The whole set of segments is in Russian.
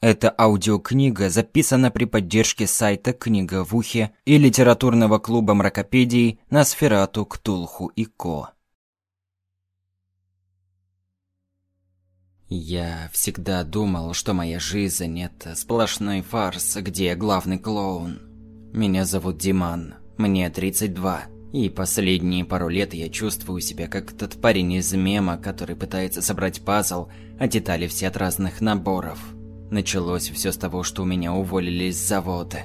Эта аудиокнига записана при поддержке сайта «Книга в ухе» и литературного клуба мракопедий на Сферату, Ктулху и Ко. Я всегда думал, что моя жизнь – это сплошной фарс, где главный клоун. Меня зовут Диман, мне 32, и последние пару лет я чувствую себя как тот парень из мема, который пытается собрать пазл, а детали все от разных наборов – Началось все с того, что у меня уволили с завода.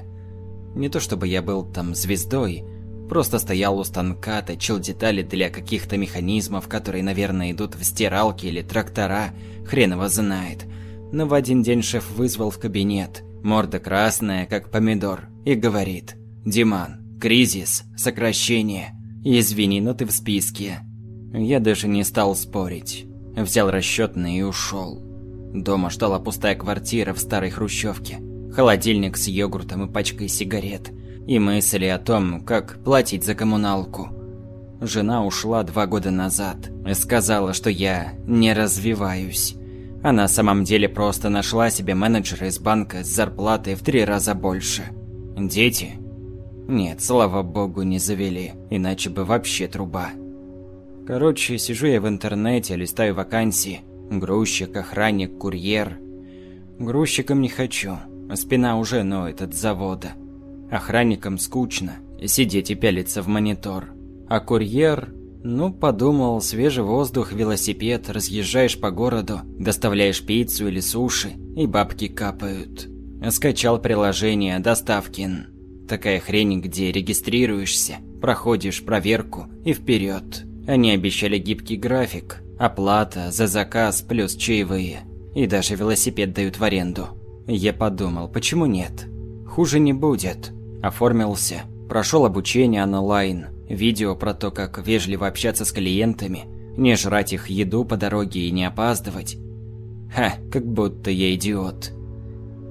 Не то чтобы я был там звездой, просто стоял у станка, точил детали для каких-то механизмов, которые, наверное, идут в стиралки или трактора, хрен его знает. Но в один день шеф вызвал в кабинет, морда красная, как помидор, и говорит «Диман, кризис, сокращение, извини, но ты в списке». Я даже не стал спорить, взял расчетный и ушел. Дома ждала пустая квартира в старой хрущевке, холодильник с йогуртом и пачкой сигарет, и мысли о том, как платить за коммуналку. Жена ушла два года назад и сказала, что я не развиваюсь. А на самом деле просто нашла себе менеджера из банка с зарплатой в три раза больше. Дети? Нет, слава богу, не завели, иначе бы вообще труба. Короче, сижу я в интернете, листаю вакансии, Грузчик, охранник, курьер. Грузчиком не хочу, спина уже ноет от завода. Охранникам скучно, сидеть и пялиться в монитор. А курьер, ну, подумал, свежий воздух, велосипед, разъезжаешь по городу, доставляешь пиццу или суши, и бабки капают. Скачал приложение Доставкин. Такая хрень, где регистрируешься, проходишь проверку и вперед. Они обещали гибкий график, Оплата за заказ плюс чаевые. И даже велосипед дают в аренду. Я подумал, почему нет? Хуже не будет. Оформился. Прошел обучение онлайн. Видео про то, как вежливо общаться с клиентами. Не жрать их еду по дороге и не опаздывать. Ха, как будто я идиот.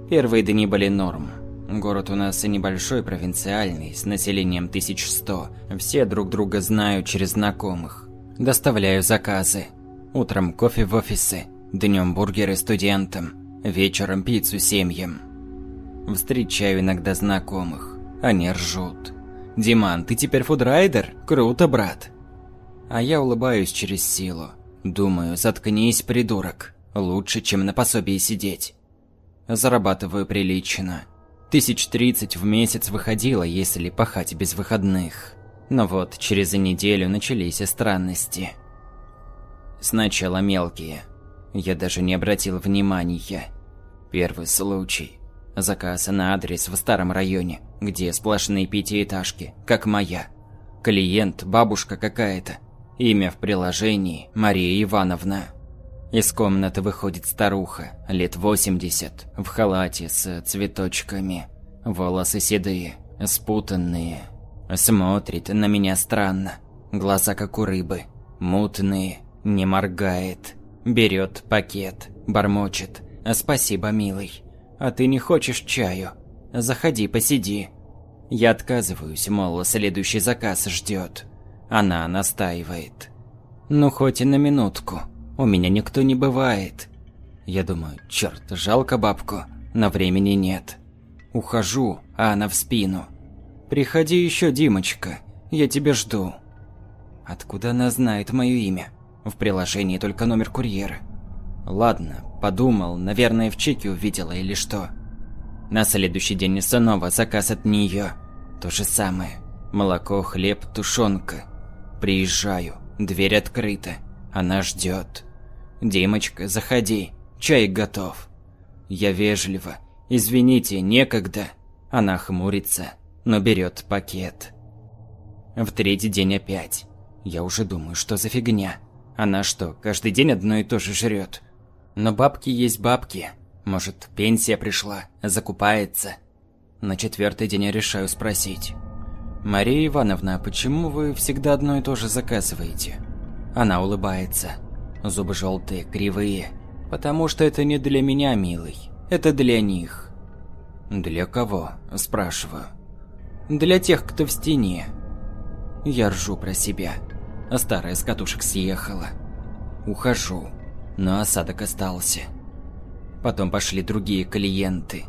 Первые дни были норм. Город у нас небольшой, провинциальный, с населением 1100. Все друг друга знают через знакомых. Доставляю заказы. Утром кофе в офисы, днем бургеры студентам, вечером пиццу семьям. Встречаю иногда знакомых, они ржут. «Диман, ты теперь фудрайдер? Круто, брат!» А я улыбаюсь через силу. Думаю, заткнись, придурок. Лучше, чем на пособии сидеть. Зарабатываю прилично. Тысяч тридцать в месяц выходило, если пахать без выходных. Но вот через неделю начались странности. Сначала мелкие. Я даже не обратил внимания. Первый случай. Заказ на адрес в старом районе, где сплошные пятиэтажки, как моя. Клиент, бабушка какая-то. Имя в приложении Мария Ивановна. Из комнаты выходит старуха, лет 80, в халате с цветочками. Волосы седые, спутанные. Смотрит на меня странно. Глаза как у рыбы, мутные, не моргает. Берет пакет, бормочет. «Спасибо, милый. А ты не хочешь чаю? Заходи, посиди». Я отказываюсь, мол, следующий заказ ждет. Она настаивает. «Ну, хоть и на минутку. У меня никто не бывает». Я думаю, черт, жалко бабку, но времени нет. Ухожу, а она в спину. «Приходи еще, Димочка, я тебя жду». Откуда она знает мое имя? В приложении только номер курьера. Ладно, подумал, наверное, в чеке увидела или что. На следующий день снова заказ от нее. То же самое. Молоко, хлеб, тушенка. Приезжаю, дверь открыта. Она ждет. «Димочка, заходи, чай готов». Я вежливо. «Извините, некогда». Она хмурится, но берет пакет. В третий день опять. Я уже думаю, что за фигня. Она что, каждый день одно и то же жрет? Но бабки есть бабки. Может, пенсия пришла, закупается. На четвертый день я решаю спросить. «Мария Ивановна, почему вы всегда одно и то же заказываете?» Она улыбается. Зубы желтые, кривые. «Потому что это не для меня, милый. Это для них». «Для кого?» – спрашиваю. «Для тех, кто в стене». Я ржу про себя а старая с катушек съехала. Ухожу, но осадок остался. Потом пошли другие клиенты.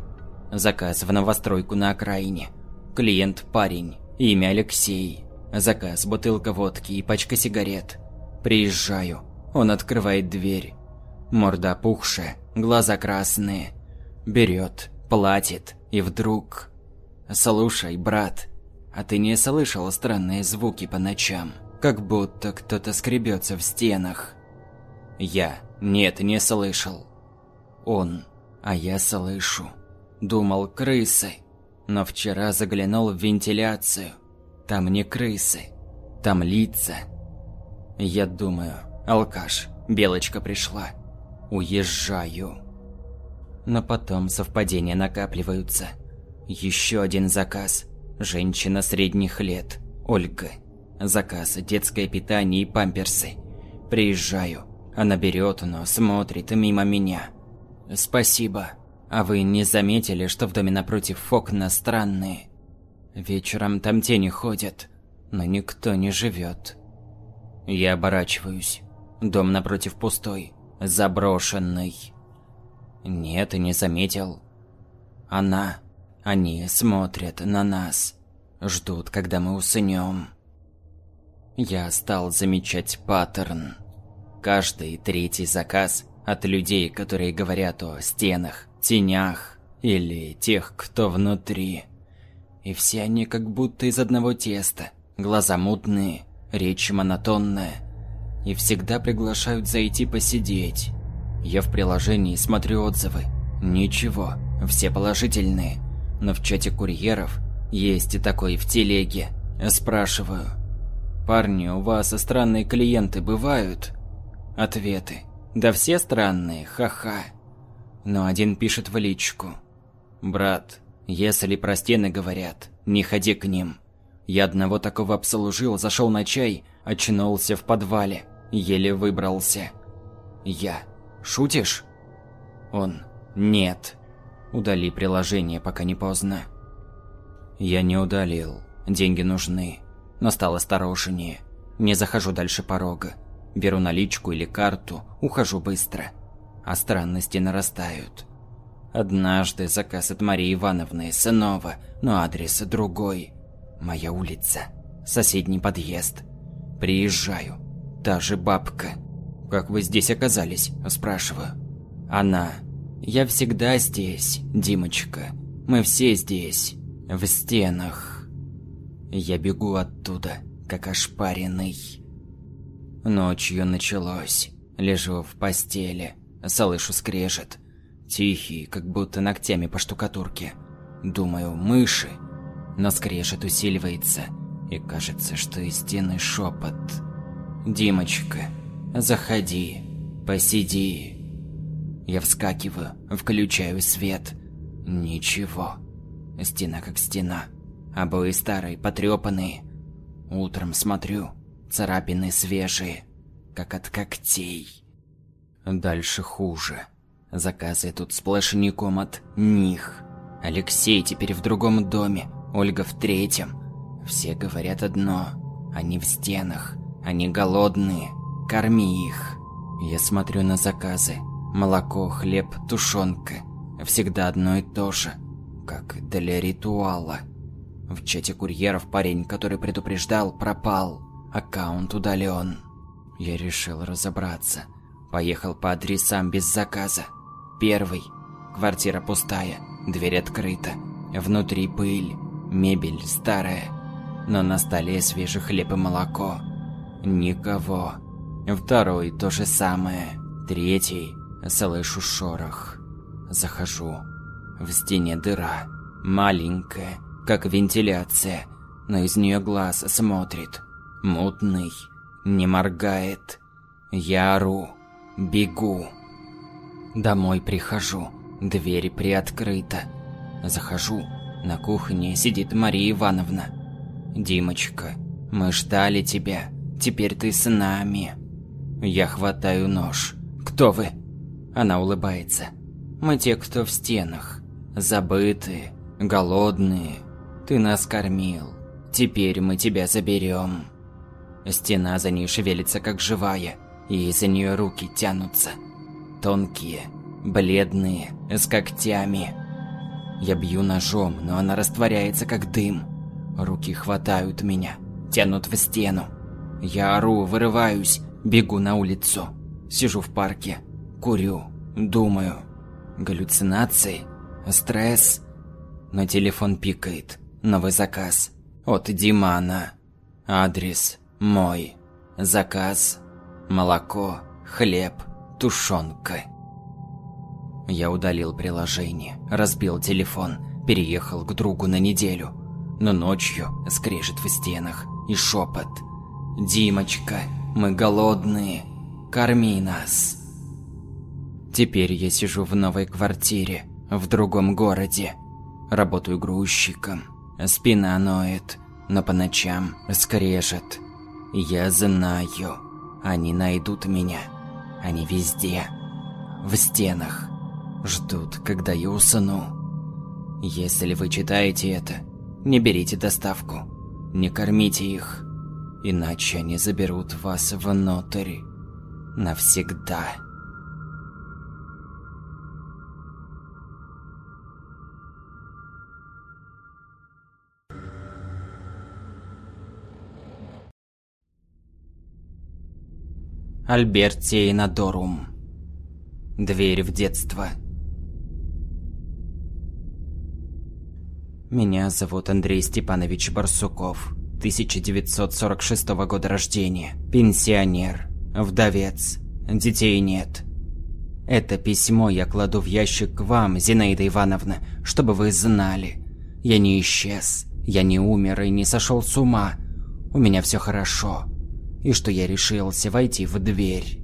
Заказ в новостройку на окраине. Клиент – парень, имя Алексей. Заказ – бутылка водки и пачка сигарет. Приезжаю, он открывает дверь. Морда опухшая, глаза красные. Берет, платит, и вдруг... «Слушай, брат, а ты не слышал странные звуки по ночам? Как будто кто-то скребется в стенах?» Я. Нет, не слышал. Он. А я слышу. Думал, крысы. Но вчера заглянул в вентиляцию. Там не крысы. Там лица. Я думаю, алкаш, белочка пришла. Уезжаю. Но потом совпадения накапливаются. Еще один заказ. Женщина средних лет. Ольга. Заказ, детское питание и памперсы. Приезжаю. Она берет, но смотрит мимо меня. «Спасибо. А вы не заметили, что в доме напротив окна странные? Вечером там тени ходят, но никто не живет. Я оборачиваюсь. Дом напротив пустой, заброшенный. Нет, не заметил. Она, они смотрят на нас, ждут, когда мы уснем. Я стал замечать паттерн. Каждый третий заказ от людей, которые говорят о стенах, тенях или тех, кто внутри. И все они как будто из одного теста, глаза мутные, речь монотонная. И всегда приглашают зайти посидеть. Я в приложении смотрю отзывы. Ничего, все положительные. Но в чате курьеров есть и такой в телеге. Спрашиваю. «Парни, у вас странные клиенты бывают?» Ответы. Да все странные, ха-ха. Но один пишет в личку. «Брат, если про стены говорят, не ходи к ним. Я одного такого обслужил, зашел на чай, очнулся в подвале, еле выбрался. Я. Шутишь? Он. Нет. Удали приложение, пока не поздно. Я не удалил. Деньги нужны. Но стал осторожнее. Не захожу дальше порога. Беру наличку или карту, ухожу быстро. А странности нарастают. Однажды заказ от Марии Ивановны снова, но адрес другой. Моя улица. Соседний подъезд. Приезжаю. Та же бабка. «Как вы здесь оказались?» – спрашиваю. Она. «Я всегда здесь, Димочка. Мы все здесь. В стенах». Я бегу оттуда, как ошпаренный. Ночью началось. Лежу в постели, слышу скрежет. Тихий, как будто ногтями по штукатурке. Думаю, мыши. Но скрежет усиливается, и кажется, что из стены шепот. «Димочка, заходи, посиди». Я вскакиваю, включаю свет. Ничего. Стена как стена. Обои старые, потрепанные. Утром смотрю, Царапины свежие, как от когтей. Дальше хуже. Заказы тут сплошняком от них. Алексей теперь в другом доме, Ольга в третьем. Все говорят одно. Они в стенах. Они голодные. Корми их. Я смотрю на заказы. Молоко, хлеб, тушенка. Всегда одно и то же. Как для ритуала. В чате курьеров парень, который предупреждал, пропал. Аккаунт удален. Я решил разобраться. Поехал по адресам без заказа. Первый. Квартира пустая, дверь открыта. Внутри пыль, мебель старая. Но на столе свежий хлеб и молоко. Никого. Второй то же самое. Третий. Слышу шорох. Захожу. В стене дыра. Маленькая, как вентиляция, но из нее глаз смотрит. Мутный, не моргает. Я ору, бегу. Домой прихожу, дверь приоткрыта. Захожу, на кухне сидит Мария Ивановна. «Димочка, мы ждали тебя, теперь ты с нами». Я хватаю нож. «Кто вы?» Она улыбается. «Мы те, кто в стенах. Забытые, голодные. Ты нас кормил. Теперь мы тебя заберем». Стена за ней шевелится как живая, и из-за нее руки тянутся. Тонкие, бледные, с когтями. Я бью ножом, но она растворяется как дым. Руки хватают меня, тянут в стену. Я ору, вырываюсь, бегу на улицу. Сижу в парке, курю, думаю. Галлюцинации? Стресс? Но телефон пикает. Новый заказ. От Димана. Адрес мой. Заказ. Молоко, хлеб, тушенка. Я удалил приложение, разбил телефон, переехал к другу на неделю. Но ночью скрежет в стенах и шепот. «Димочка, мы голодные, корми нас». Теперь я сижу в новой квартире, в другом городе. Работаю грузчиком. Спина ноет, но по ночам скрежет. Я знаю, они найдут меня. Они везде. В стенах. Ждут, когда я усну. Если вы читаете это, не берите доставку. Не кормите их. Иначе они заберут вас внутрь. Навсегда. Альбертий Надорум. Дверь в детство. Меня зовут Андрей Степанович Барсуков. 1946 года рождения. Пенсионер. Вдовец. Детей нет. Это письмо я кладу в ящик к вам, Зинаида Ивановна, чтобы вы знали. Я не исчез. Я не умер и не сошел с ума. У меня все хорошо и что я решился войти в дверь.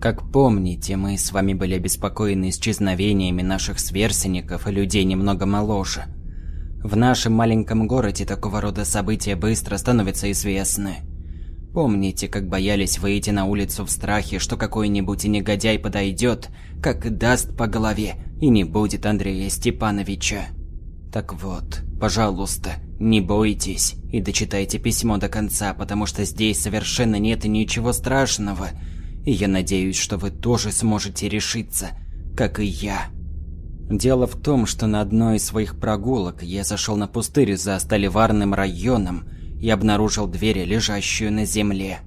Как помните, мы с вами были обеспокоены исчезновениями наших сверстников и людей немного моложе. В нашем маленьком городе такого рода события быстро становятся известны. Помните, как боялись выйти на улицу в страхе, что какой-нибудь негодяй подойдет, как даст по голове, и не будет Андрея Степановича? Так вот, пожалуйста, не бойтесь и дочитайте письмо до конца, потому что здесь совершенно нет ничего страшного. И я надеюсь, что вы тоже сможете решиться, как и я. Дело в том, что на одной из своих прогулок я зашел на пустырь за Столиварным районом и обнаружил дверь, лежащую на земле.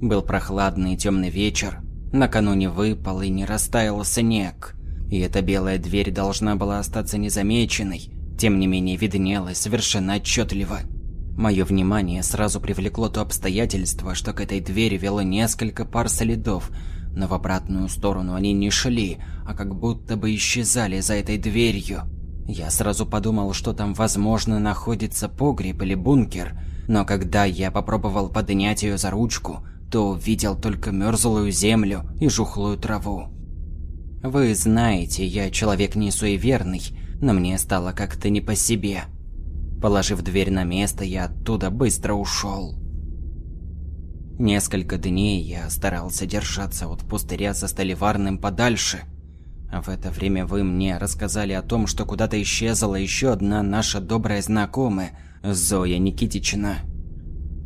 Был прохладный и темный вечер, накануне выпал и не растаял снег. И эта белая дверь должна была остаться незамеченной, тем не менее виднелось совершенно отчетливо. Мое внимание сразу привлекло то обстоятельство, что к этой двери вело несколько пар следов, но в обратную сторону они не шли, а как будто бы исчезали за этой дверью. Я сразу подумал, что там, возможно, находится погреб или бункер, но когда я попробовал поднять ее за ручку, то увидел только мерзлую землю и жухлую траву. Вы знаете, я человек не суеверный, но мне стало как-то не по себе. Положив дверь на место, я оттуда быстро ушел. Несколько дней я старался держаться от пустыря со Столиварным подальше. А в это время вы мне рассказали о том, что куда-то исчезла еще одна наша добрая знакомая, Зоя Никитична.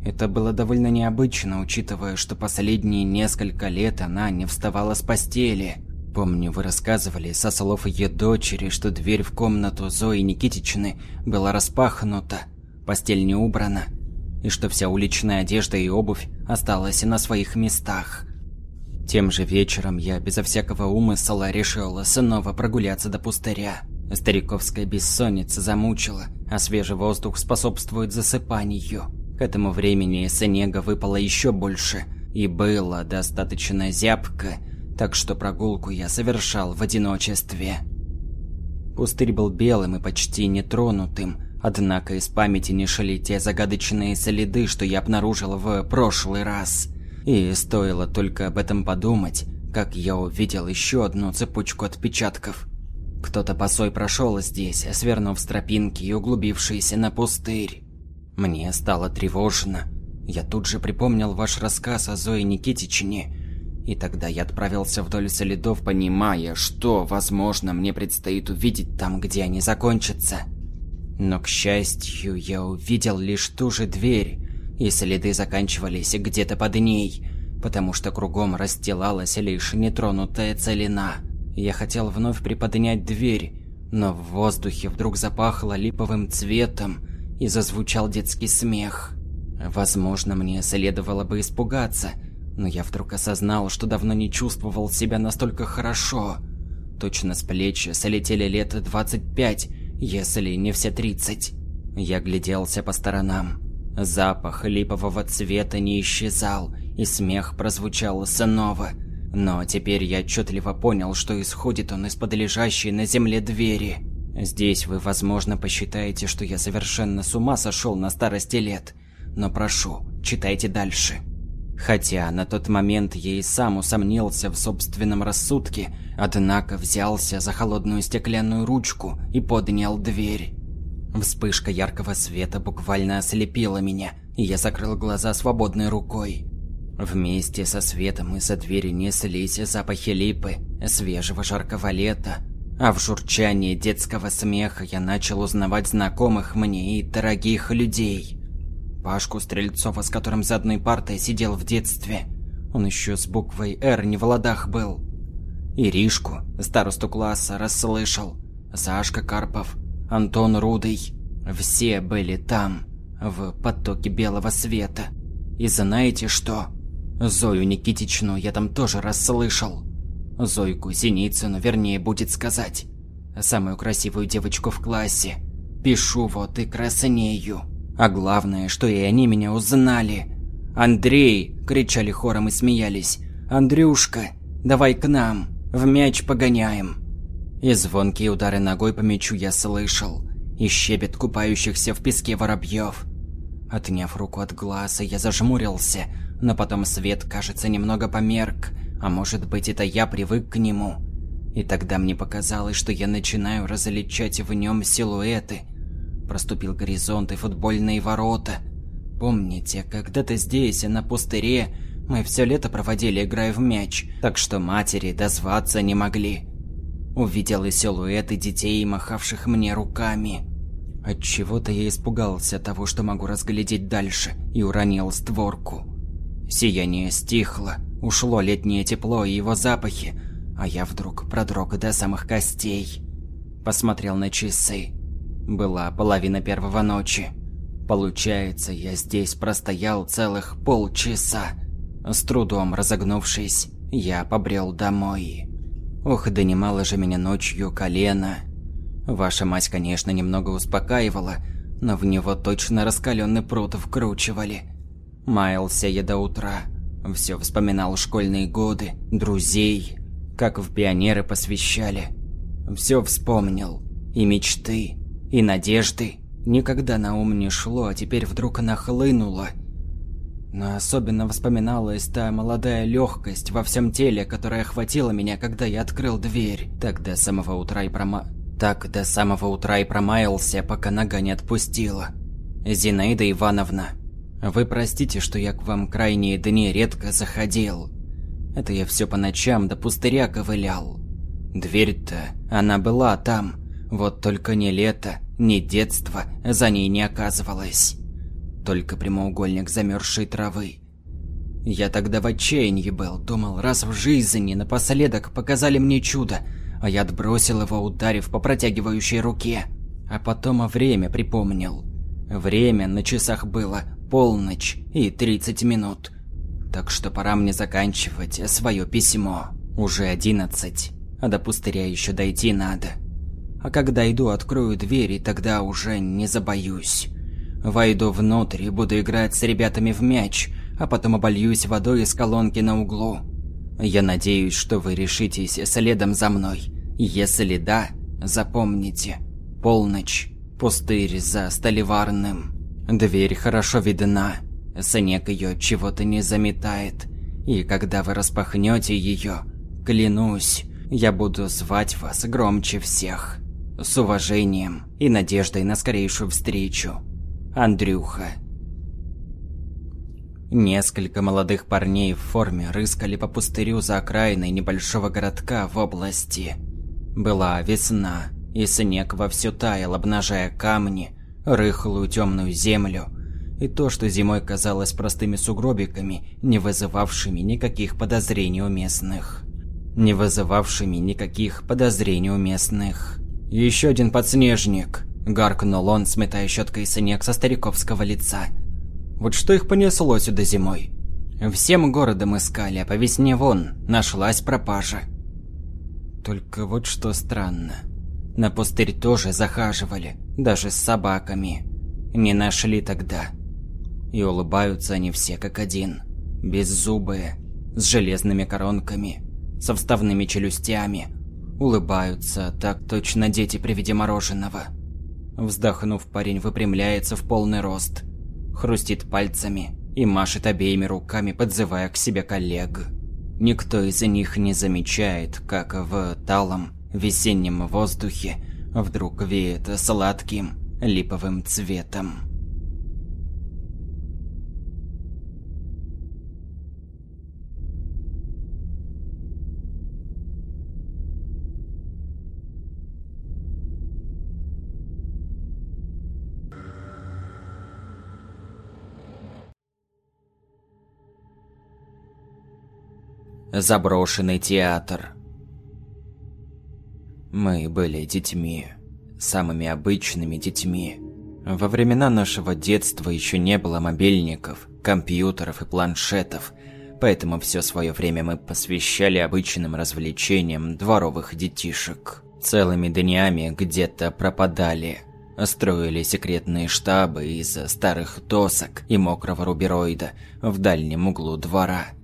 Это было довольно необычно, учитывая, что последние несколько лет она не вставала с постели. Помню, вы рассказывали со слов ее дочери, что дверь в комнату Зои Никитичны была распахнута, постель не убрана, и что вся уличная одежда и обувь осталась на своих местах. Тем же вечером я безо всякого умысла решил снова прогуляться до пустыря. Стариковская бессонница замучила, а свежий воздух способствует засыпанию. К этому времени снега выпало еще больше, и было достаточно зябко, так что прогулку я совершал в одиночестве. Пустырь был белым и почти нетронутым, однако из памяти не шли те загадочные следы, что я обнаружил в прошлый раз. И стоило только об этом подумать, как я увидел еще одну цепочку отпечатков. Кто-то босой прошел здесь, свернув с тропинки и углубившись на пустырь. Мне стало тревожно. Я тут же припомнил ваш рассказ о Зое Никитичне и тогда я отправился вдоль следов, понимая, что, возможно, мне предстоит увидеть там, где они закончатся. Но, к счастью, я увидел лишь ту же дверь, и следы заканчивались где-то под ней, потому что кругом расстилалась лишь нетронутая целина. Я хотел вновь приподнять дверь, но в воздухе вдруг запахло липовым цветом и зазвучал детский смех. Возможно, мне следовало бы испугаться, но я вдруг осознал, что давно не чувствовал себя настолько хорошо. Точно с плеч солетели лет 25, если не все 30. Я гляделся по сторонам. Запах липового цвета не исчезал, и смех прозвучал снова. Но теперь я отчетливо понял, что исходит он из-под лежащей на земле двери. Здесь вы, возможно, посчитаете, что я совершенно с ума сошел на старости лет. Но прошу, читайте дальше. Хотя на тот момент я и сам усомнился в собственном рассудке, однако взялся за холодную стеклянную ручку и поднял дверь. Вспышка яркого света буквально ослепила меня, и я закрыл глаза свободной рукой. Вместе со светом из-за двери неслись запахи липы, свежего жаркого лета, а в журчании детского смеха я начал узнавать знакомых мне и дорогих людей. Пашку Стрельцова, с которым за одной партой сидел в детстве. Он еще с буквой «Р» не в ладах был. Иришку, старосту класса, расслышал. Сашка Карпов, Антон Рудый. Все были там, в потоке белого света. И знаете что? Зою Никитичну я там тоже расслышал. Зойку Синицыну, вернее, будет сказать. Самую красивую девочку в классе. Пишу вот и краснею. А главное, что и они меня узнали. «Андрей!» – кричали хором и смеялись. «Андрюшка, давай к нам, в мяч погоняем!» И звонкие удары ногой по мячу я слышал, и щебет купающихся в песке воробьев. Отняв руку от глаза, я зажмурился, но потом свет, кажется, немного померк, а может быть это я привык к нему. И тогда мне показалось, что я начинаю различать в нем силуэты. Проступил горизонт и футбольные ворота. Помните, когда-то здесь, на пустыре, мы все лето проводили, играя в мяч, так что матери дозваться не могли. Увидел и силуэты детей, махавших мне руками. От чего то я испугался того, что могу разглядеть дальше, и уронил створку. Сияние стихло, ушло летнее тепло и его запахи, а я вдруг продрог до самых костей. Посмотрел на часы. Была половина первого ночи. Получается, я здесь простоял целых полчаса. С трудом разогнувшись, я побрел домой. Ох, да немало же меня ночью колено. Ваша мать, конечно, немного успокаивала, но в него точно раскаленный пруд вкручивали. Маялся я до утра. Все вспоминал школьные годы, друзей, как в пионеры посвящали. Все вспомнил. И мечты, и надежды. Никогда на ум не шло, а теперь вдруг нахлынуло – но особенно вспоминалась та молодая легкость во всем теле, которая охватила меня, когда я открыл дверь. Так до самого утра и прома... Так до самого утра и промаялся, пока нога не отпустила. Зинаида Ивановна, вы простите, что я к вам крайние дни редко заходил. Это я все по ночам до пустыря ковылял. Дверь-то, она была там, вот только ни лето, ни детство за ней не оказывалось только прямоугольник замерзшей травы. Я тогда в отчаянии был, думал, раз в жизни напоследок показали мне чудо, а я отбросил его, ударив по протягивающей руке. А потом о время припомнил. Время на часах было полночь и 30 минут. Так что пора мне заканчивать свое письмо. Уже 11, а до пустыря еще дойти надо. А когда иду, открою дверь, и тогда уже не забоюсь. Войду внутрь и буду играть с ребятами в мяч, а потом обольюсь водой из колонки на углу. Я надеюсь, что вы решитесь следом за мной. Если да, запомните. Полночь. Пустырь за Столиварным. Дверь хорошо видна. Снег ее чего-то не заметает. И когда вы распахнете ее, клянусь, я буду звать вас громче всех. С уважением и надеждой на скорейшую встречу. Андрюха. Несколько молодых парней в форме рыскали по пустырю за окраиной небольшого городка в области. Была весна, и снег вовсю таял, обнажая камни, рыхлую темную землю и то, что зимой казалось простыми сугробиками, не вызывавшими никаких подозрений у местных. не вызывавшими никаких подозрений у местных. «Еще один подснежник!» – гаркнул он, сметая щеткой снег со стариковского лица. «Вот что их понесло сюда зимой?» Всем городом искали, а по весне вон, нашлась пропажа. Только вот что странно. На пустырь тоже захаживали, даже с собаками. Не нашли тогда. И улыбаются они все как один. Беззубые, с железными коронками, со вставными челюстями. Улыбаются, так точно дети при виде мороженого. Вздохнув, парень выпрямляется в полный рост. Хрустит пальцами и машет обеими руками, подзывая к себе коллег. Никто из них не замечает, как в талом весеннем воздухе вдруг веет сладким липовым цветом. Заброшенный театр. Мы были детьми, самыми обычными детьми. Во времена нашего детства еще не было мобильников, компьютеров и планшетов, поэтому все свое время мы посвящали обычным развлечениям дворовых детишек. Целыми днями где-то пропадали, строили секретные штабы из старых досок и мокрого рубероида в дальнем углу двора –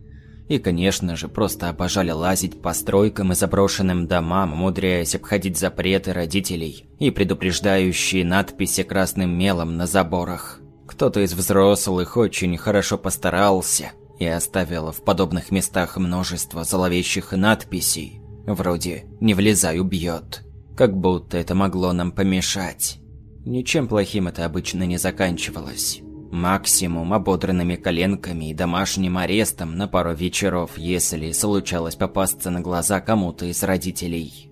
и, конечно же, просто обожали лазить по стройкам и заброшенным домам, умудряясь обходить запреты родителей и предупреждающие надписи красным мелом на заборах. Кто-то из взрослых очень хорошо постарался и оставил в подобных местах множество зловещих надписей, вроде «Не влезай, убьет», как будто это могло нам помешать. Ничем плохим это обычно не заканчивалось. Максимум ободранными коленками и домашним арестом на пару вечеров, если случалось попасться на глаза кому-то из родителей.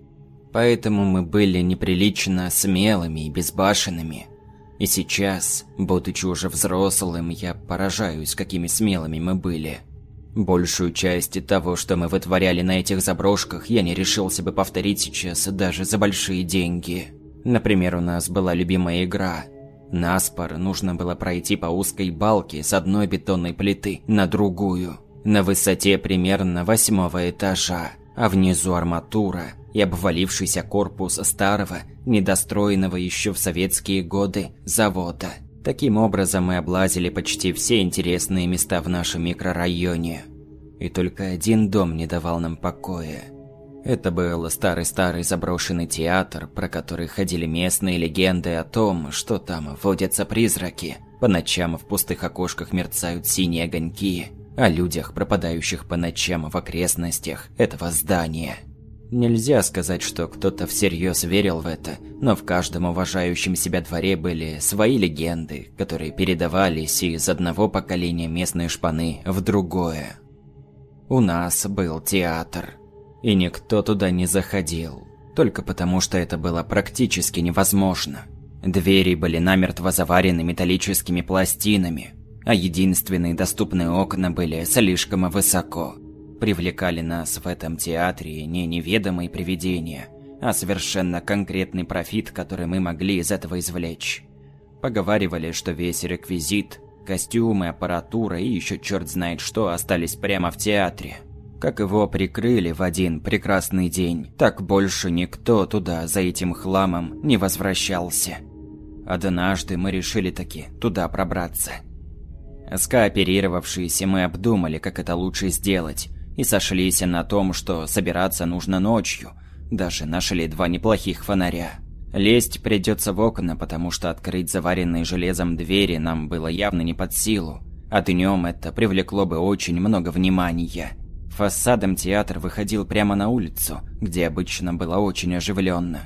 Поэтому мы были неприлично смелыми и безбашенными. И сейчас, будучи уже взрослым, я поражаюсь, какими смелыми мы были. Большую часть того, что мы вытворяли на этих заброшках, я не решился бы повторить сейчас даже за большие деньги. Например, у нас была любимая игра Наспор нужно было пройти по узкой балке с одной бетонной плиты на другую, на высоте примерно восьмого этажа, а внизу арматура и обвалившийся корпус старого, недостроенного еще в советские годы, завода. Таким образом мы облазили почти все интересные места в нашем микрорайоне. И только один дом не давал нам покоя – это был старый-старый заброшенный театр, про который ходили местные легенды о том, что там водятся призраки. По ночам в пустых окошках мерцают синие огоньки, о людях, пропадающих по ночам в окрестностях этого здания. Нельзя сказать, что кто-то всерьез верил в это, но в каждом уважающем себя дворе были свои легенды, которые передавались из одного поколения местной шпаны в другое. У нас был театр – и никто туда не заходил. Только потому, что это было практически невозможно. Двери были намертво заварены металлическими пластинами, а единственные доступные окна были слишком высоко. Привлекали нас в этом театре не неведомые привидения, а совершенно конкретный профит, который мы могли из этого извлечь. Поговаривали, что весь реквизит, костюмы, аппаратура и еще черт знает что остались прямо в театре как его прикрыли в один прекрасный день, так больше никто туда за этим хламом не возвращался. Однажды мы решили таки туда пробраться. Скооперировавшиеся мы обдумали, как это лучше сделать, и сошлись на том, что собираться нужно ночью. Даже нашли два неплохих фонаря. Лезть придется в окна, потому что открыть заваренные железом двери нам было явно не под силу, а днем это привлекло бы очень много внимания. Фасадом театр выходил прямо на улицу, где обычно было очень оживленно.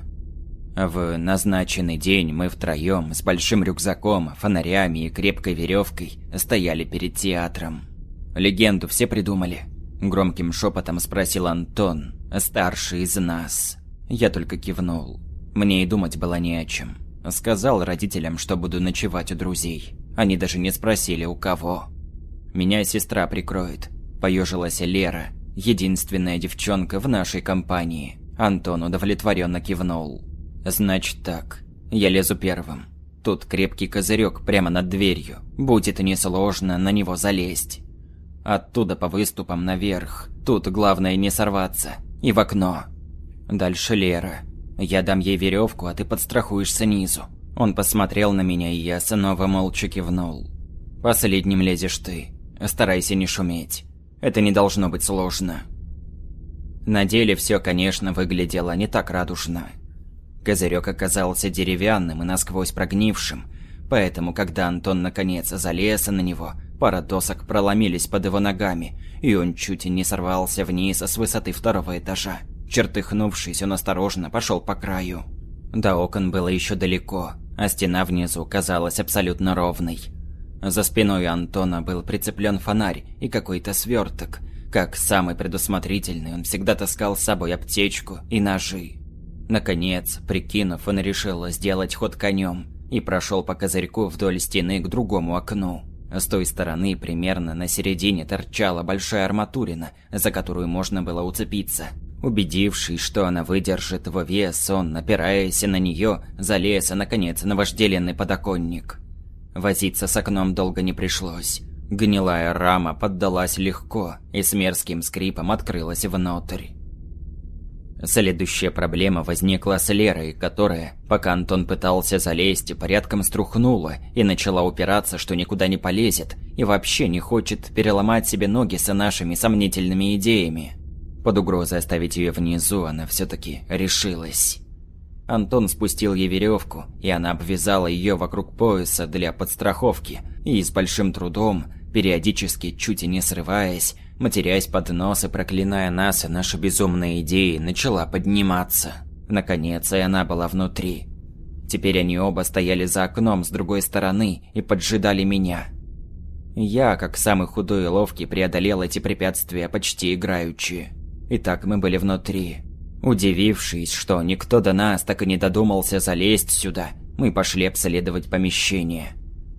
В назначенный день мы втроем с большим рюкзаком, фонарями и крепкой веревкой стояли перед театром. «Легенду все придумали?» Громким шепотом спросил Антон, старший из нас. Я только кивнул. Мне и думать было не о чем. Сказал родителям, что буду ночевать у друзей. Они даже не спросили, у кого. Меня сестра прикроет. Поежилась Лера, единственная девчонка в нашей компании. Антон удовлетворенно кивнул. Значит так, я лезу первым. Тут крепкий козырек прямо над дверью. Будет несложно на него залезть. Оттуда по выступам наверх. Тут главное не сорваться. И в окно. Дальше Лера. Я дам ей веревку, а ты подстрахуешь снизу. Он посмотрел на меня, и я снова молча кивнул. Последним лезешь ты. Старайся не шуметь. Это не должно быть сложно. На деле все, конечно, выглядело не так радужно. Козырек оказался деревянным и насквозь прогнившим, поэтому, когда Антон наконец залез на него, пара досок проломились под его ногами, и он чуть не сорвался вниз с высоты второго этажа. Чертыхнувшись, он осторожно пошел по краю. До окон было еще далеко, а стена внизу казалась абсолютно ровной. За спиной Антона был прицеплен фонарь и какой-то сверток. Как самый предусмотрительный, он всегда таскал с собой аптечку и ножи. Наконец, прикинув, он решил сделать ход конем и прошел по козырьку вдоль стены к другому окну. С той стороны, примерно на середине, торчала большая арматурина, за которую можно было уцепиться. Убедившись, что она выдержит его вес, он, напираясь на нее, залез, наконец, на вожделенный подоконник. Возиться с окном долго не пришлось. Гнилая рама поддалась легко и с мерзким скрипом открылась внутрь. Следующая проблема возникла с Лерой, которая, пока Антон пытался залезть, порядком струхнула и начала упираться, что никуда не полезет и вообще не хочет переломать себе ноги с нашими сомнительными идеями. Под угрозой оставить ее внизу она все-таки решилась. Антон спустил ей веревку, и она обвязала ее вокруг пояса для подстраховки, и с большим трудом, периодически чуть и не срываясь, матерясь под нос и проклиная нас и наши безумные идеи, начала подниматься. Наконец, и она была внутри. Теперь они оба стояли за окном с другой стороны и поджидали меня. Я, как самый худой и ловкий, преодолел эти препятствия почти играючи. Итак, мы были внутри. Удивившись, что никто до нас так и не додумался залезть сюда, мы пошли обследовать помещение.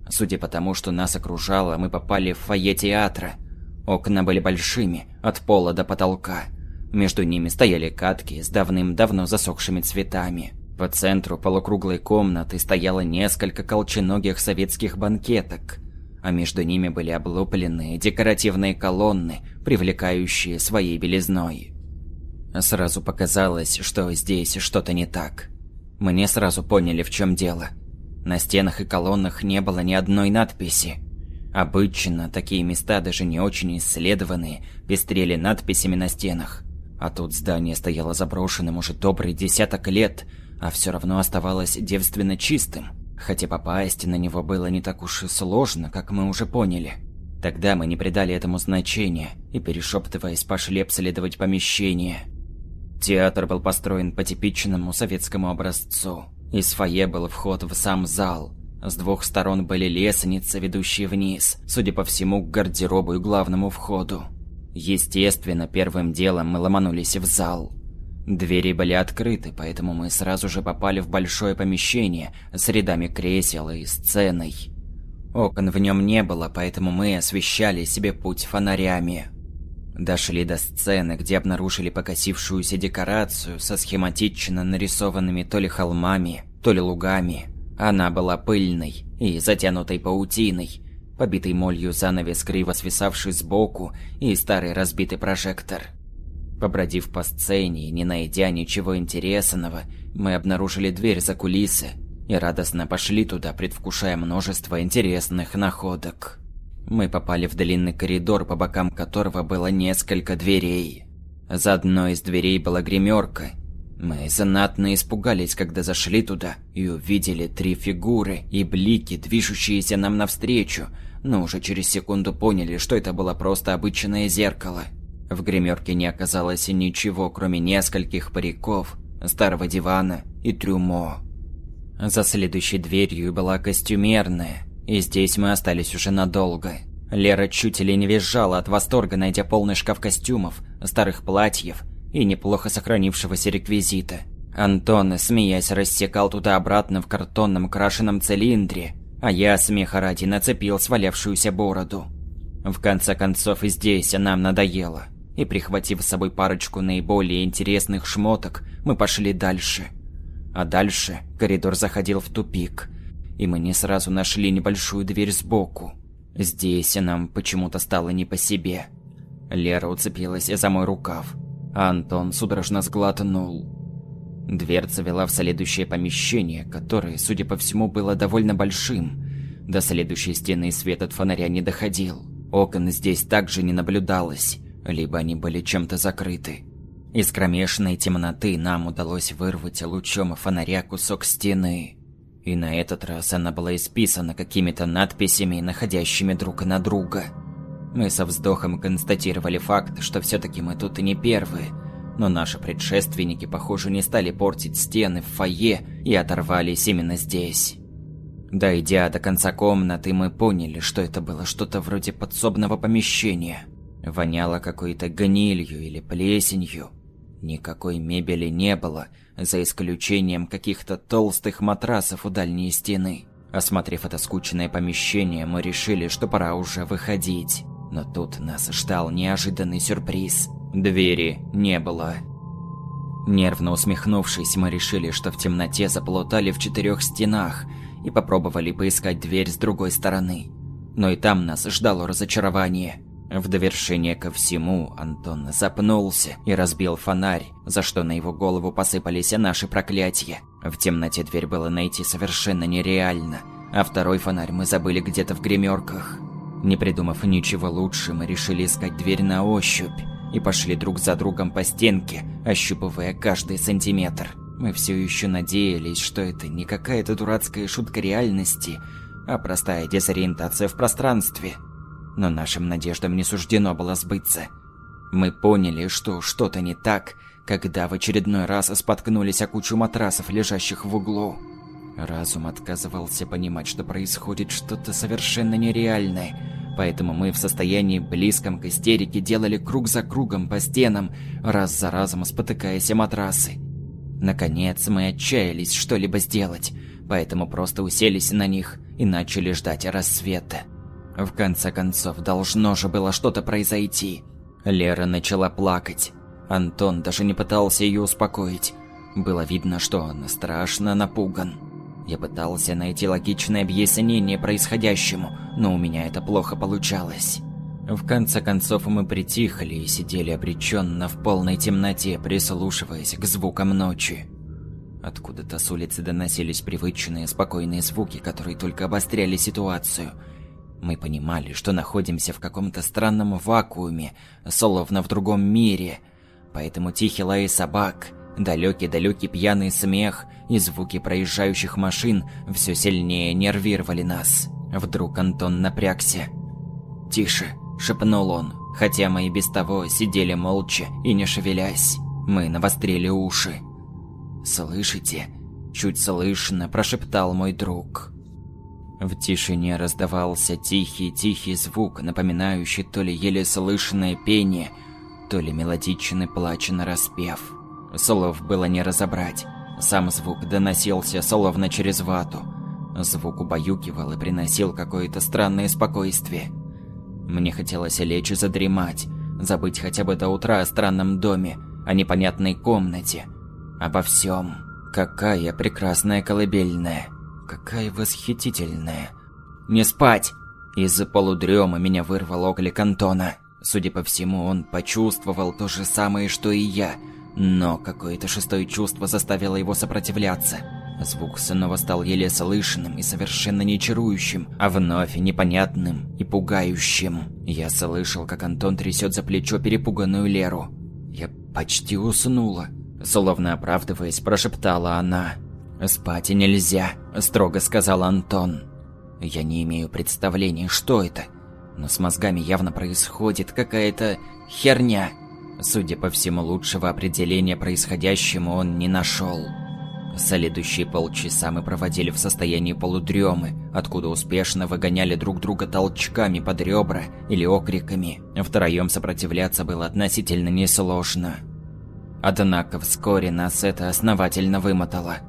Судя по тому, что нас окружало, мы попали в фойе театра – Окна были большими, от пола до потолка. Между ними стояли катки с давным-давно засохшими цветами. По центру полукруглой комнаты стояло несколько колченогих советских банкеток, а между ними были облупленные декоративные колонны, привлекающие своей белизной. Сразу показалось, что здесь что-то не так. Мы не сразу поняли, в чем дело. На стенах и колоннах не было ни одной надписи. Обычно такие места, даже не очень исследованные, пестрели надписями на стенах. А тут здание стояло заброшенным уже добрый десяток лет, а все равно оставалось девственно чистым. Хотя попасть на него было не так уж и сложно, как мы уже поняли. Тогда мы не придали этому значения и, перешептываясь, пошли обследовать помещение. Театр был построен по типичному советскому образцу. Из фойе был вход в сам зал – с двух сторон были лестницы, ведущие вниз, судя по всему, к гардеробу и главному входу. Естественно, первым делом мы ломанулись в зал. Двери были открыты, поэтому мы сразу же попали в большое помещение с рядами кресел и сценой. Окон в нем не было, поэтому мы освещали себе путь фонарями. Дошли до сцены, где обнаружили покосившуюся декорацию со схематично нарисованными то ли холмами, то ли лугами. Она была пыльной и затянутой паутиной, побитый молью занавес, криво свисавший сбоку, и старый разбитый прожектор. Побродив по сцене и не найдя ничего интересного, мы обнаружили дверь за кулисы и радостно пошли туда, предвкушая множество интересных находок. Мы попали в длинный коридор, по бокам которого было несколько дверей. За одной из дверей была гримерка, мы знатно испугались, когда зашли туда и увидели три фигуры и блики, движущиеся нам навстречу, но уже через секунду поняли, что это было просто обычное зеркало. В гримерке не оказалось ничего, кроме нескольких париков, старого дивана и трюмо. За следующей дверью была костюмерная, и здесь мы остались уже надолго. Лера чуть ли не визжала от восторга, найдя полный шкаф костюмов, старых платьев и неплохо сохранившегося реквизита. Антон, смеясь, рассекал туда-обратно в картонном крашеном цилиндре, а я, смеха ради, нацепил свалявшуюся бороду. В конце концов, и здесь нам надоело, и, прихватив с собой парочку наиболее интересных шмоток, мы пошли дальше. А дальше коридор заходил в тупик, и мы не сразу нашли небольшую дверь сбоку. Здесь нам почему-то стало не по себе. Лера уцепилась за мой рукав, а Антон судорожно сглотнул. Дверца вела в следующее помещение, которое, судя по всему, было довольно большим. До следующей стены свет от фонаря не доходил. Окон здесь также не наблюдалось, либо они были чем-то закрыты. Из кромешной темноты нам удалось вырвать лучом фонаря кусок стены. И на этот раз она была исписана какими-то надписями, находящими друг на друга. Мы со вздохом констатировали факт, что все-таки мы тут и не первые, но наши предшественники, похоже, не стали портить стены в фойе и оторвались именно здесь. Дойдя до конца комнаты, мы поняли, что это было что-то вроде подсобного помещения. Воняло какой-то гнилью или плесенью. Никакой мебели не было, за исключением каких-то толстых матрасов у дальней стены. Осмотрев это скучное помещение, мы решили, что пора уже выходить. Но тут нас ждал неожиданный сюрприз. Двери не было. Нервно усмехнувшись, мы решили, что в темноте заплутали в четырех стенах – и попробовали поискать дверь с другой стороны. Но и там нас ждало разочарование. В довершение ко всему Антон запнулся и разбил фонарь, за что на его голову посыпались наши проклятия. В темноте дверь было найти совершенно нереально, а второй фонарь мы забыли где-то в гримерках. Не придумав ничего лучше, мы решили искать дверь на ощупь и пошли друг за другом по стенке, ощупывая каждый сантиметр. Мы все еще надеялись, что это не какая-то дурацкая шутка реальности, а простая дезориентация в пространстве. Но нашим надеждам не суждено было сбыться. Мы поняли, что что-то не так, когда в очередной раз споткнулись о кучу матрасов, лежащих в углу. Разум отказывался понимать, что происходит что-то совершенно нереальное, поэтому мы в состоянии близком к истерике делали круг за кругом по стенам, раз за разом спотыкаясь о матрасы. Наконец мы отчаялись что-либо сделать, поэтому просто уселись на них и начали ждать рассвета. В конце концов, должно же было что-то произойти. Лера начала плакать. Антон даже не пытался ее успокоить. Было видно, что он страшно напуган. Я пытался найти логичное объяснение происходящему, но у меня это плохо получалось. В конце концов мы притихли и сидели обреченно в полной темноте, прислушиваясь к звукам ночи. Откуда-то с улицы доносились привычные спокойные звуки, которые только обостряли ситуацию. Мы понимали, что находимся в каком-то странном вакууме, словно в другом мире. Поэтому тихий лай собак, далекий-далекий пьяный смех и звуки проезжающих машин все сильнее нервировали нас. Вдруг Антон напрягся. «Тише», шепнул он, хотя мы и без того сидели молча и не шевелясь. Мы навострили уши. «Слышите?» – чуть слышно прошептал мой друг. В тишине раздавался тихий-тихий звук, напоминающий то ли еле слышное пение, то ли мелодичный плач на распев. Слов было не разобрать. Сам звук доносился словно через вату. Звук убаюкивал и приносил какое-то странное спокойствие. Мне хотелось лечь и задремать, забыть хотя бы до утра о странном доме, о непонятной комнате, обо всем. Какая прекрасная колыбельная, какая восхитительная. Не спать! Из-за полудрема меня вырвал оклик Антона. Судя по всему, он почувствовал то же самое, что и я, но какое-то шестое чувство заставило его сопротивляться. Звук снова стал еле слышным и совершенно не чарующим, а вновь непонятным и пугающим. Я слышал, как Антон трясет за плечо перепуганную Леру. Я почти уснула. Словно оправдываясь, прошептала она. «Спать нельзя», – строго сказал Антон. «Я не имею представления, что это, но с мозгами явно происходит какая-то херня». Судя по всему, лучшего определения происходящему он не нашел. Следующие полчаса мы проводили в состоянии полудремы, откуда успешно выгоняли друг друга толчками под ребра или окриками. Втроем сопротивляться было относительно несложно. Однако вскоре нас это основательно вымотало.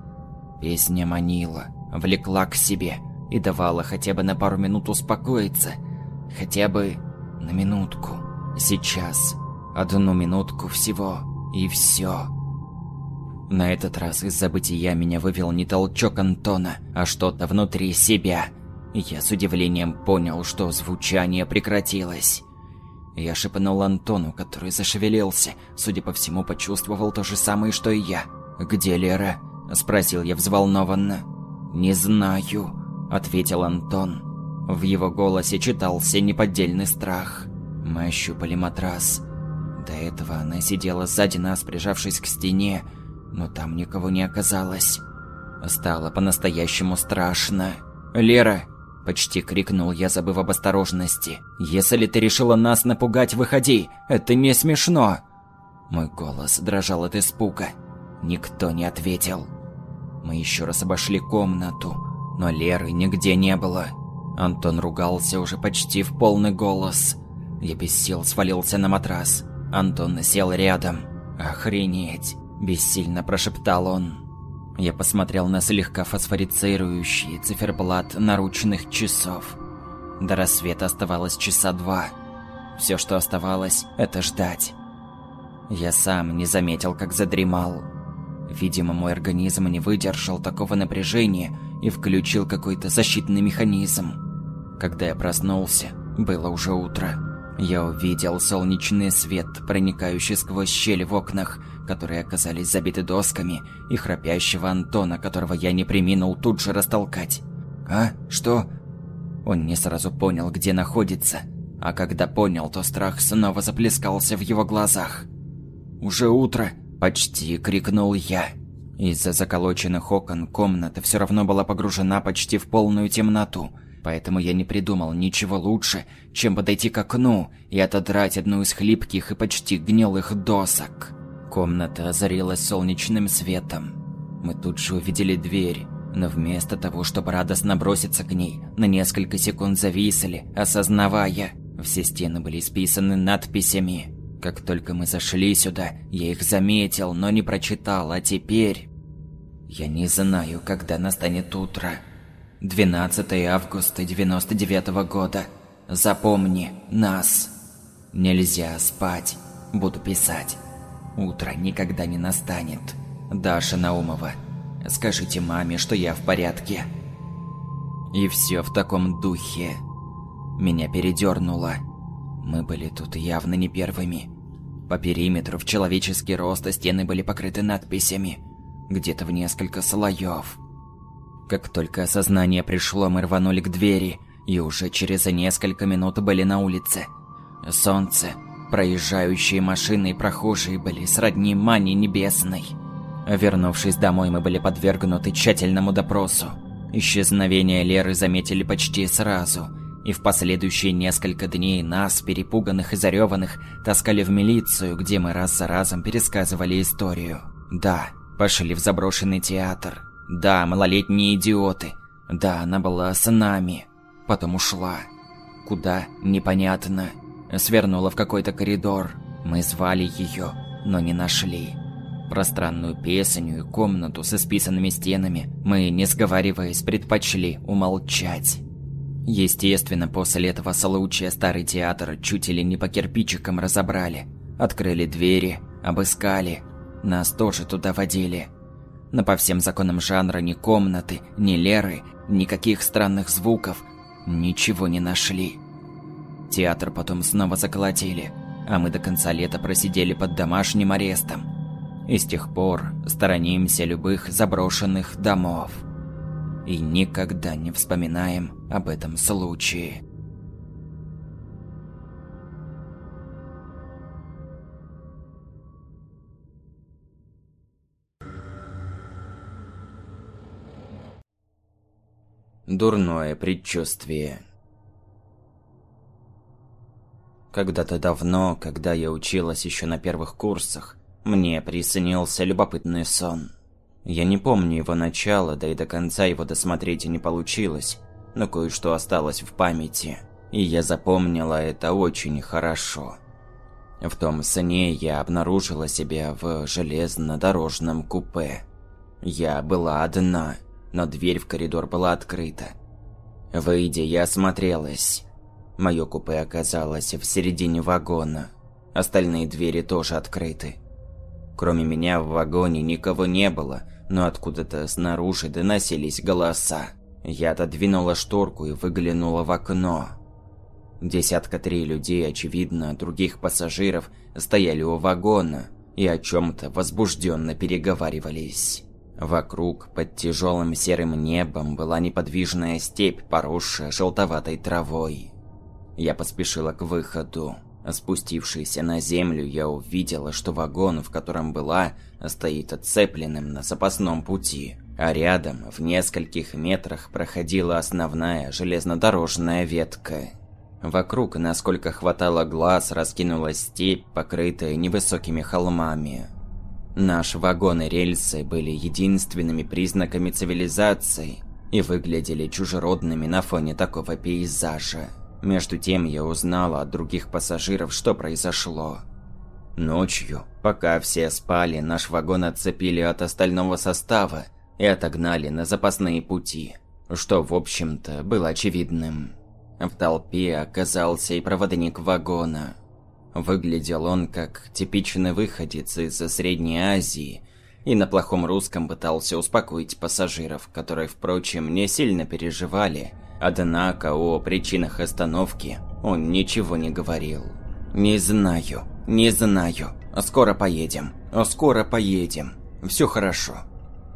Песня манила, влекла к себе и давала хотя бы на пару минут успокоиться. Хотя бы на минутку. Сейчас. Одну минутку всего, и все. На этот раз из забытия меня вывел не толчок Антона, а что-то внутри себя. Я с удивлением понял, что звучание прекратилось. Я шепнул Антону, который зашевелился, судя по всему, почувствовал то же самое, что и я. «Где Лера?» – спросил я взволнованно. «Не знаю», – ответил Антон. В его голосе читался неподдельный страх. Мы ощупали матрас. До этого она сидела сзади нас, прижавшись к стене, но там никого не оказалось. Стало по-настоящему страшно. «Лера!» – почти крикнул я, забыв об осторожности. «Если ты решила нас напугать, выходи! Это не смешно!» Мой голос дрожал от испуга. Никто не ответил. Мы еще раз обошли комнату, но Леры нигде не было. Антон ругался уже почти в полный голос. Я без сил свалился на матрас. Антон сел рядом. «Охренеть!» – бессильно прошептал он. Я посмотрел на слегка фосфорицирующий циферблат наручных часов. До рассвета оставалось часа два. Все, что оставалось, это ждать. Я сам не заметил, как задремал. Видимо, мой организм не выдержал такого напряжения и включил какой-то защитный механизм. Когда я проснулся, было уже утро. Я увидел солнечный свет, проникающий сквозь щели в окнах, которые оказались забиты досками, и храпящего Антона, которого я не приминул тут же растолкать. «А? Что?» Он не сразу понял, где находится, а когда понял, то страх снова заплескался в его глазах. «Уже утро!» Почти крикнул я. Из-за заколоченных окон комната все равно была погружена почти в полную темноту, поэтому я не придумал ничего лучше, чем подойти к окну и отодрать одну из хлипких и почти гнилых досок. Комната озарилась солнечным светом. Мы тут же увидели дверь, но вместо того, чтобы радостно броситься к ней, на несколько секунд зависли, осознавая, все стены были исписаны надписями как только мы зашли сюда, я их заметил, но не прочитал, а теперь... Я не знаю, когда настанет утро. 12 августа 99 -го года. Запомни нас. Нельзя спать. Буду писать. Утро никогда не настанет. Даша Наумова. Скажите маме, что я в порядке. И все в таком духе. Меня передернуло. Мы были тут явно не первыми. По периметру в человеческий рост стены были покрыты надписями, где-то в несколько слоев. Как только осознание пришло, мы рванули к двери, и уже через несколько минут были на улице. Солнце, проезжающие машины и прохожие были сродни мане небесной. Вернувшись домой, мы были подвергнуты тщательному допросу. Исчезновение Леры заметили почти сразу – и в последующие несколько дней нас, перепуганных и зареванных, таскали в милицию, где мы раз за разом пересказывали историю. Да, пошли в заброшенный театр. Да, малолетние идиоты. Да, она была с нами. Потом ушла. Куда? Непонятно. Свернула в какой-то коридор. Мы звали ее, но не нашли. Пространную песеню и комнату с исписанными стенами мы, не сговариваясь, предпочли умолчать. Естественно, после этого случая старый театр чуть ли не по кирпичикам разобрали. Открыли двери, обыскали. Нас тоже туда водили. Но по всем законам жанра ни комнаты, ни Леры, никаких странных звуков, ничего не нашли. Театр потом снова заколотили, а мы до конца лета просидели под домашним арестом. И с тех пор сторонимся любых заброшенных домов и никогда не вспоминаем об этом случае. Дурное предчувствие. Когда-то давно, когда я училась еще на первых курсах, мне приснился любопытный сон – я не помню его начала, да и до конца его досмотреть и не получилось, но кое-что осталось в памяти, и я запомнила это очень хорошо. В том сне я обнаружила себя в железнодорожном купе. Я была одна, но дверь в коридор была открыта. Выйдя, я осмотрелась. Мое купе оказалось в середине вагона. Остальные двери тоже открыты. Кроме меня в вагоне никого не было, но откуда-то снаружи доносились голоса. Я отодвинула шторку и выглянула в окно. Десятка три людей, очевидно, других пассажиров, стояли у вагона и о чем-то возбужденно переговаривались. Вокруг, под тяжелым серым небом, была неподвижная степь, поросшая желтоватой травой. Я поспешила к выходу. Спустившись на землю, я увидела, что вагон, в котором была, стоит отцепленным на запасном пути, а рядом, в нескольких метрах, проходила основная железнодорожная ветка. Вокруг, насколько хватало глаз, раскинулась степь, покрытая невысокими холмами. Наш вагон и рельсы были единственными признаками цивилизации и выглядели чужеродными на фоне такого пейзажа. Между тем я узнала от других пассажиров, что произошло. Ночью, пока все спали, наш вагон отцепили от остального состава и отогнали на запасные пути, что, в общем-то, было очевидным. В толпе оказался и проводник вагона. Выглядел он как типичный выходец из Средней Азии и на плохом русском пытался успокоить пассажиров, которые, впрочем, не сильно переживали Однако о причинах остановки он ничего не говорил. «Не знаю, не знаю. Скоро поедем. Скоро поедем. Все хорошо».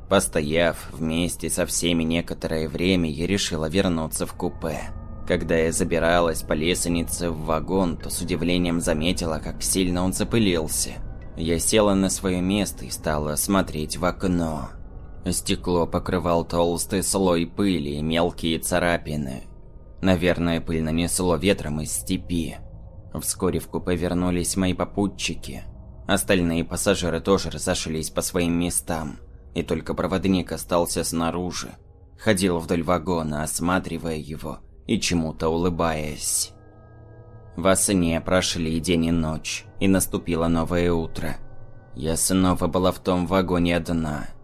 Постояв вместе со всеми некоторое время, я решила вернуться в купе. Когда я забиралась по лестнице в вагон, то с удивлением заметила, как сильно он запылился. Я села на свое место и стала смотреть в окно. Стекло покрывал толстый слой пыли и мелкие царапины. Наверное, пыль нанесло ветром из степи. Вскоре в купе вернулись мои попутчики. Остальные пассажиры тоже разошлись по своим местам, и только проводник остался снаружи. Ходил вдоль вагона, осматривая его и чему-то улыбаясь. Во сне прошли день и ночь, и наступило новое утро. Я снова была в том вагоне одна –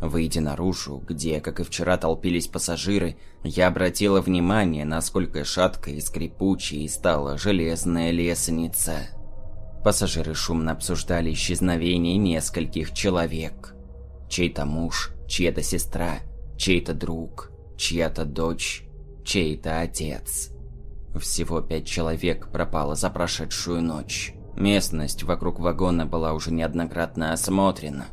Выйдя наружу, где, как и вчера, толпились пассажиры, я обратила внимание, насколько шаткой и скрипучей стала железная лестница. Пассажиры шумно обсуждали исчезновение нескольких человек. Чей-то муж, чья-то сестра, чей-то друг, чья-то дочь, чей-то отец. Всего пять человек пропало за прошедшую ночь. Местность вокруг вагона была уже неоднократно осмотрена,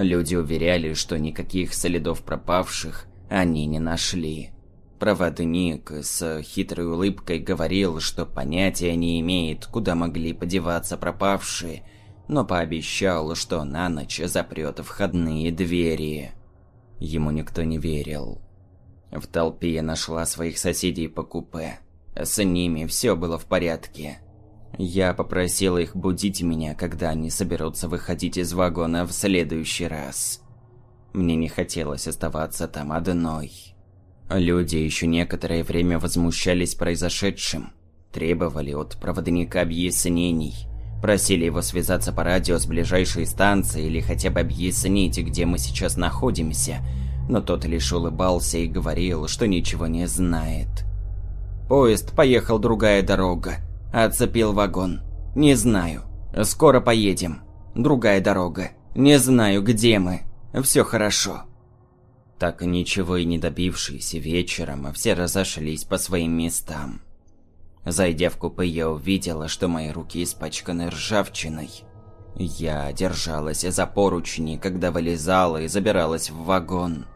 Люди уверяли, что никаких следов пропавших они не нашли. Проводник с хитрой улыбкой говорил, что понятия не имеет, куда могли подеваться пропавшие, но пообещал, что на ночь запрет входные двери. Ему никто не верил. В толпе я нашла своих соседей по купе. С ними все было в порядке. Я попросила их будить меня, когда они соберутся выходить из вагона в следующий раз. Мне не хотелось оставаться там одной. Люди еще некоторое время возмущались произошедшим, требовали от проводника объяснений, просили его связаться по радио с ближайшей станцией или хотя бы объяснить, где мы сейчас находимся, но тот лишь улыбался и говорил, что ничего не знает. Поезд поехал другая дорога, Отцепил вагон. Не знаю. Скоро поедем. Другая дорога. Не знаю, где мы. Все хорошо. Так ничего и не добившись, вечером все разошлись по своим местам. Зайдя в купе, я увидела, что мои руки испачканы ржавчиной. Я держалась за поручни, когда вылезала и забиралась в вагон.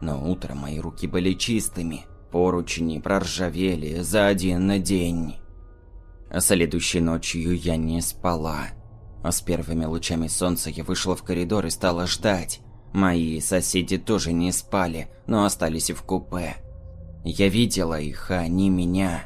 Но утром мои руки были чистыми, поручни проржавели за один день. А следующей ночью я не спала. А с первыми лучами солнца я вышла в коридор и стала ждать. Мои соседи тоже не спали, но остались в купе. Я видела их, а они меня.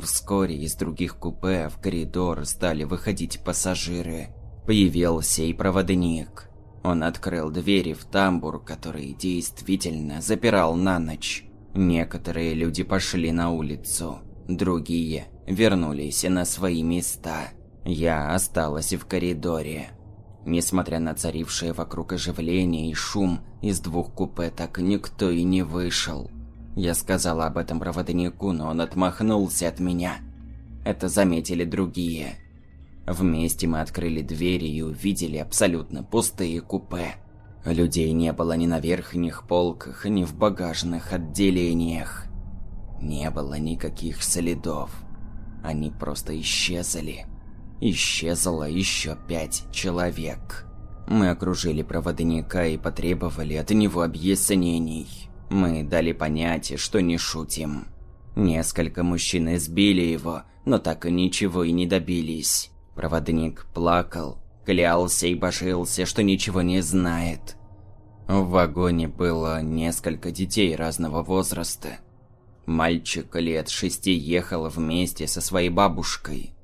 Вскоре из других купе в коридор стали выходить пассажиры. Появился и проводник. Он открыл двери в тамбур, который действительно запирал на ночь. Некоторые люди пошли на улицу, другие вернулись на свои места. Я осталась в коридоре. Несмотря на царившее вокруг оживление и шум, из двух купе так никто и не вышел. Я сказала об этом проводнику, но он отмахнулся от меня. Это заметили другие. Вместе мы открыли двери и увидели абсолютно пустые купе. Людей не было ни на верхних полках, ни в багажных отделениях. Не было никаких следов. Они просто исчезли. Исчезло еще пять человек. Мы окружили проводника и потребовали от него объяснений. Мы дали понять, что не шутим. Несколько мужчин избили его, но так и ничего и не добились. Проводник плакал, клялся и божился, что ничего не знает. В вагоне было несколько детей разного возраста. Мальчик лет шести ехал вместе со своей бабушкой.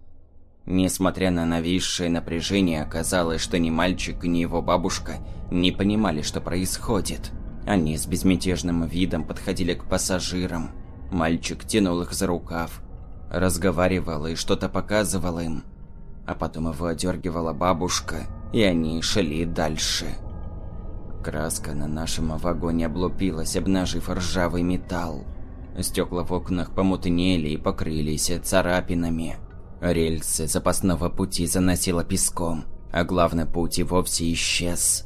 Несмотря на нависшее напряжение, оказалось, что ни мальчик, ни его бабушка не понимали, что происходит. Они с безмятежным видом подходили к пассажирам. Мальчик тянул их за рукав, разговаривал и что-то показывал им. А потом его одергивала бабушка, и они шли дальше. Краска на нашем вагоне облупилась, обнажив ржавый металл. Стекла в окнах помутнели и покрылись царапинами. Рельсы запасного пути заносило песком, а главный путь и вовсе исчез.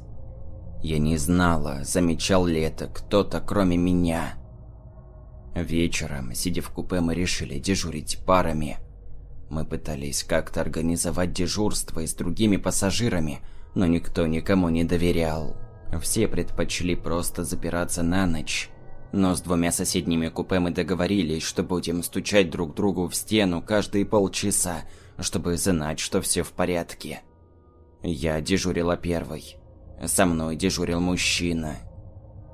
Я не знала, замечал ли это кто-то кроме меня. Вечером, сидя в купе, мы решили дежурить парами. Мы пытались как-то организовать дежурство и с другими пассажирами, но никто никому не доверял. Все предпочли просто запираться на ночь. Но с двумя соседними купе мы договорились, что будем стучать друг другу в стену каждые полчаса, чтобы знать, что все в порядке. Я дежурила первой. Со мной дежурил мужчина.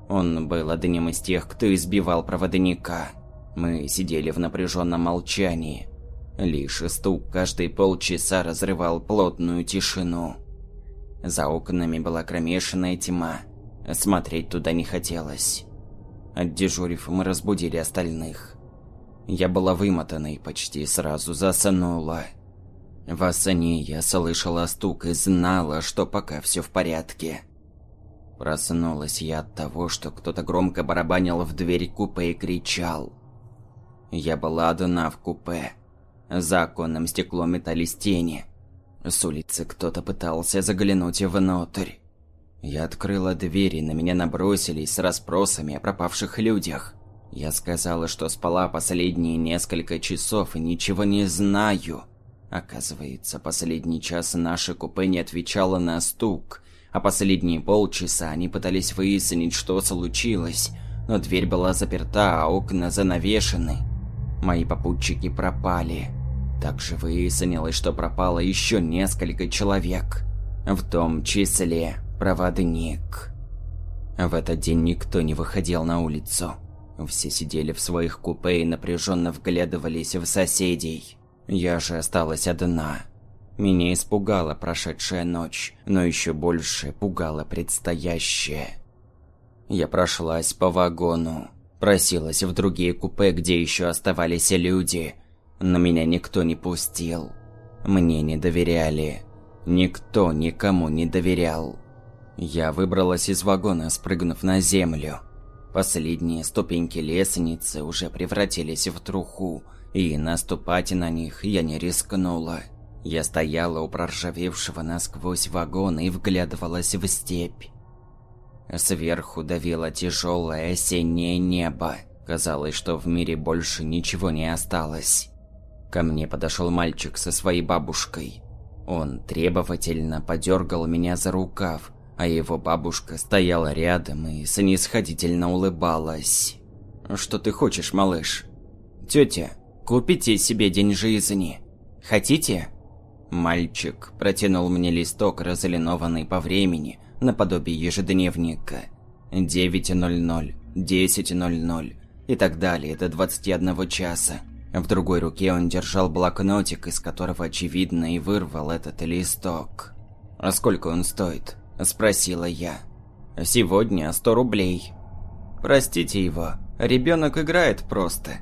Он был одним из тех, кто избивал проводника. Мы сидели в напряженном молчании. Лишь стук каждые полчаса разрывал плотную тишину. За окнами была кромешная тьма. Смотреть туда не хотелось. Отдежурив, мы разбудили остальных. Я была вымотана и почти сразу заснула. В сне я слышала стук и знала, что пока все в порядке. Проснулась я от того, что кто-то громко барабанил в дверь купе и кричал. Я была одна в купе. За оконным стеклом метались тени. С улицы кто-то пытался заглянуть внутрь. Я открыла дверь, и на меня набросились с расспросами о пропавших людях. Я сказала, что спала последние несколько часов и ничего не знаю. Оказывается, последний час наше купе не отвечало на стук, а последние полчаса они пытались выяснить, что случилось, но дверь была заперта, а окна занавешены. Мои попутчики пропали. Также выяснилось, что пропало еще несколько человек, в том числе проводник. В этот день никто не выходил на улицу. Все сидели в своих купе и напряженно вглядывались в соседей. Я же осталась одна. Меня испугала прошедшая ночь, но еще больше пугала предстоящее. Я прошлась по вагону, просилась в другие купе, где еще оставались люди, но меня никто не пустил. Мне не доверяли. Никто никому не доверял. Я выбралась из вагона, спрыгнув на землю. Последние ступеньки лестницы уже превратились в труху, и наступать на них я не рискнула. Я стояла у проржавевшего насквозь вагона и вглядывалась в степь. Сверху давило тяжелое осеннее небо. Казалось, что в мире больше ничего не осталось. Ко мне подошел мальчик со своей бабушкой. Он требовательно подергал меня за рукав, а его бабушка стояла рядом и снисходительно улыбалась. «Что ты хочешь, малыш?» «Тетя, купите себе день жизни. Хотите?» Мальчик протянул мне листок, разлинованный по времени, наподобие ежедневника. 9.00, 10.00 и так далее до 21 часа. В другой руке он держал блокнотик, из которого, очевидно, и вырвал этот листок. «А сколько он стоит?» – спросила я. «Сегодня 100 рублей». «Простите его, ребенок играет просто».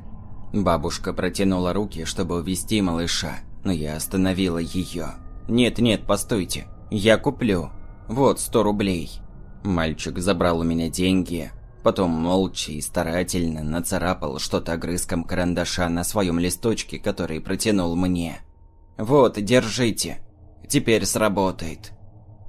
Бабушка протянула руки, чтобы увести малыша но я остановила ее. «Нет-нет, постойте, я куплю. Вот сто рублей». Мальчик забрал у меня деньги, потом молча и старательно нацарапал что-то огрызком карандаша на своем листочке, который протянул мне. «Вот, держите. теперь сработает.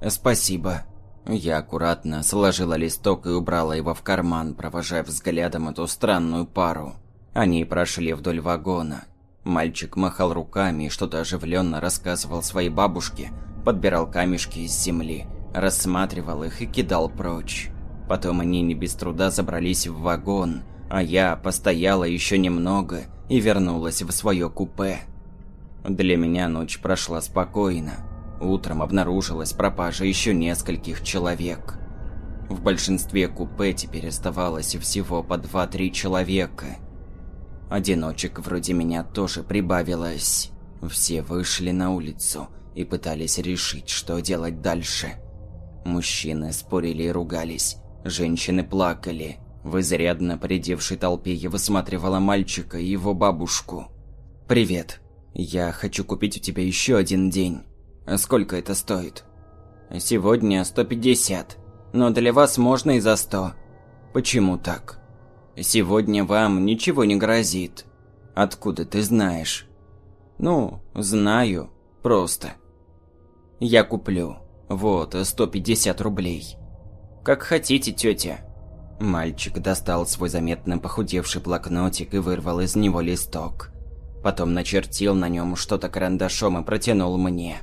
Спасибо. Я аккуратно сложила листок и убрала его в карман, провожая взглядом эту странную пару. Они прошли вдоль вагона. Мальчик махал руками и что-то оживленно рассказывал своей бабушке, подбирал камешки из земли, рассматривал их и кидал прочь. Потом они не без труда забрались в вагон, а я постояла еще немного и вернулась в свое купе. Для меня ночь прошла спокойно. Утром обнаружилась пропажа еще нескольких человек. В большинстве купе теперь оставалось всего по 2-3 человека. Одиночек вроде меня тоже прибавилось. Все вышли на улицу и пытались решить, что делать дальше. Мужчины спорили и ругались, женщины плакали. В изрядно поредевшей толпе я высматривала мальчика и его бабушку. «Привет. Я хочу купить у тебя еще один день. Сколько это стоит?» «Сегодня 150. Но для вас можно и за 100. Почему так?» «Сегодня вам ничего не грозит. Откуда ты знаешь?» «Ну, знаю. Просто. Я куплю. Вот, 150 рублей. Как хотите, тетя. Мальчик достал свой заметно похудевший блокнотик и вырвал из него листок. Потом начертил на нем что-то карандашом и протянул мне.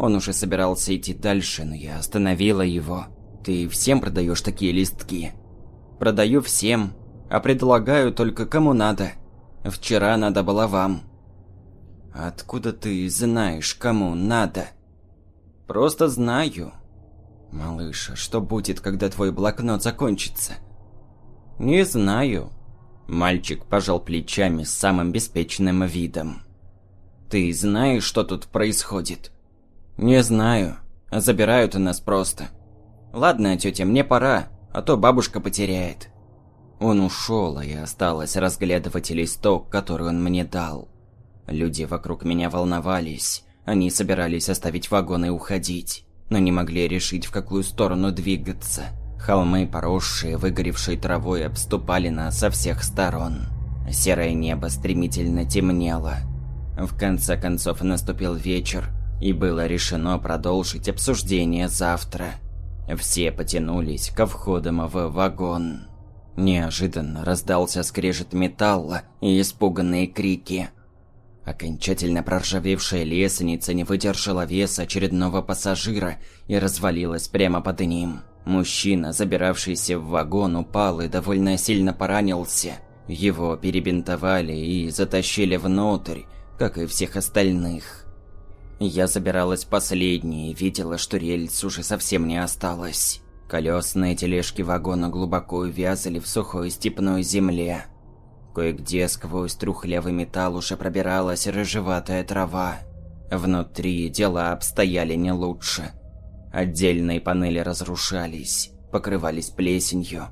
Он уже собирался идти дальше, но я остановила его. «Ты всем продаешь такие листки?» «Продаю всем, а предлагаю только кому надо. Вчера надо было вам». Откуда ты знаешь, кому надо? Просто знаю. Малыш, а что будет, когда твой блокнот закончится? Не знаю. Мальчик пожал плечами с самым беспечным видом. Ты знаешь, что тут происходит? Не знаю. Забирают у нас просто. Ладно, тетя, мне пора, а то бабушка потеряет. Он ушел, а я осталась разглядывать листок, который он мне дал. Люди вокруг меня волновались. Они собирались оставить вагон и уходить, но не могли решить, в какую сторону двигаться. Холмы, поросшие, выгоревшей травой, обступали нас со всех сторон. Серое небо стремительно темнело. В конце концов наступил вечер, и было решено продолжить обсуждение завтра. Все потянулись ко входам в вагон. Неожиданно раздался скрежет металла и испуганные крики – Окончательно проржавевшая лестница не выдержала веса очередного пассажира и развалилась прямо под ним. Мужчина, забиравшийся в вагон, упал и довольно сильно поранился. Его перебинтовали и затащили внутрь, как и всех остальных. Я забиралась последней и видела, что рельс уже совсем не осталось. Колесные тележки вагона глубоко увязали в сухой степной земле. Кое-где сквозь трухлявый металл уже пробиралась рыжеватая трава. Внутри дела обстояли не лучше. Отдельные панели разрушались, покрывались плесенью.